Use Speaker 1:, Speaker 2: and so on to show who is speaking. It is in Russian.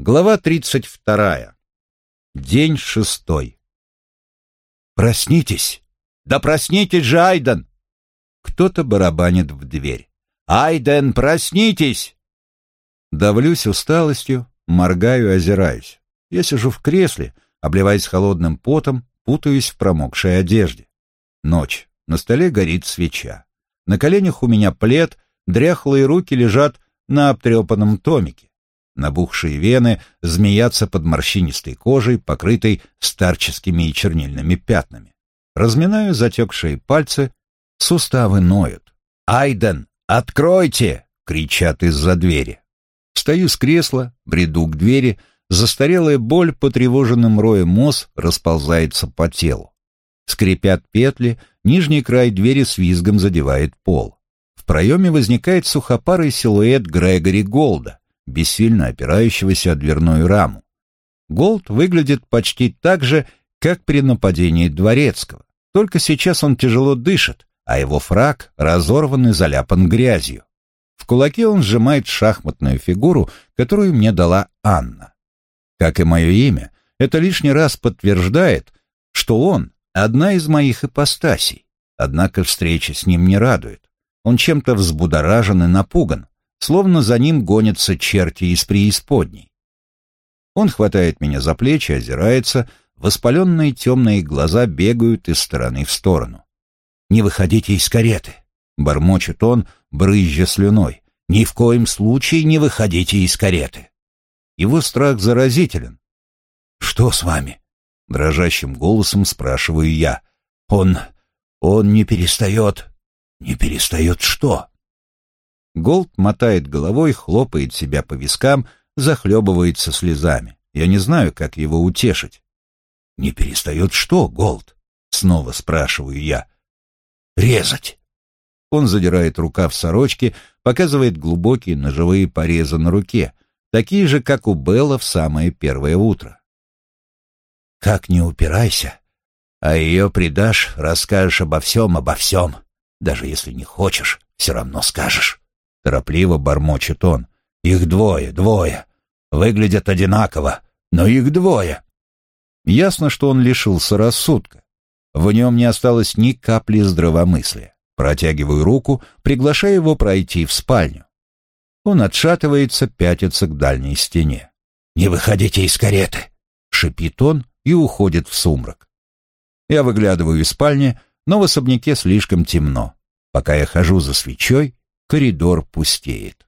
Speaker 1: Глава тридцать вторая. День шестой.
Speaker 2: «Проснитесь!»
Speaker 1: «Да проснитесь же, Айден!» Кто-то барабанит в дверь. «Айден, проснитесь!» Давлюсь усталостью, моргаю, озираюсь. Я сижу в кресле, обливаясь холодным потом, путаюсь в промокшей одежде. Ночь. На столе горит свеча. На коленях у меня плед, дряхлые руки лежат на обтрепанном томике. Набухшие вены змеятся под морщинистой кожей, покрытой старческими и чернильными пятнами. Разминаю затекшие пальцы, суставы ноют. «Айден, откройте!» — кричат из-за двери. Встаю с кресла, бреду к двери, застарелая боль потревоженным роем ос расползается по телу. Скрипят петли, нижний край двери с визгом задевает пол. В проеме возникает сухопарый силуэт Грегори Голда, бессильно опирающегося о дверную раму. Голд выглядит почти так же, как при нападении Дворецкого, только сейчас он тяжело дышит, а его фраг разорван и заляпан грязью. В кулаке он сжимает шахматную фигуру, которую мне дала Анна. Как и мое имя, это лишний раз подтверждает, что он — одна из моих ипостасей. Однако встреча с ним не радует. Он чем-то взбудоражен и напуган, словно за ним гонятся черти из преисподней. Он хватает меня за плечи, озирается, воспаленные темные глаза бегают из стороны в сторону. «Не выходите из кареты!» — бормочет он, брызжа слюной. «Ни в коем случае не выходите из кареты!» Его страх заразителен. «Что с вами?» — дрожащим голосом спрашиваю я. «Он... он не перестает...» «Не перестает что?» Голд мотает головой, хлопает себя по вискам, захлебывается слезами. Я не знаю, как его утешить. «Не перестает что, Голд?» — снова спрашиваю я. «Резать!» Он задирает рукав сорочки, показывает глубокие ножевые порезы на руке, такие же, как у Белла в самое первое утро. «Как не упирайся, а ее предашь, расскажешь обо всем, обо всем. Даже если не хочешь, все равно скажешь». Торопливо бормочет он. Их двое, двое. Выглядят одинаково, но их двое. Ясно, что он лишился рассудка. В нем не осталось ни капли здравомыслия. Протягиваю руку, приглашая его пройти в спальню. Он отшатывается, пятится к дальней стене. «Не выходите из кареты!» — шипит он и уходит в сумрак. Я выглядываю из спальни, но в особняке слишком темно. Пока я хожу за свечой, коридор пустеет.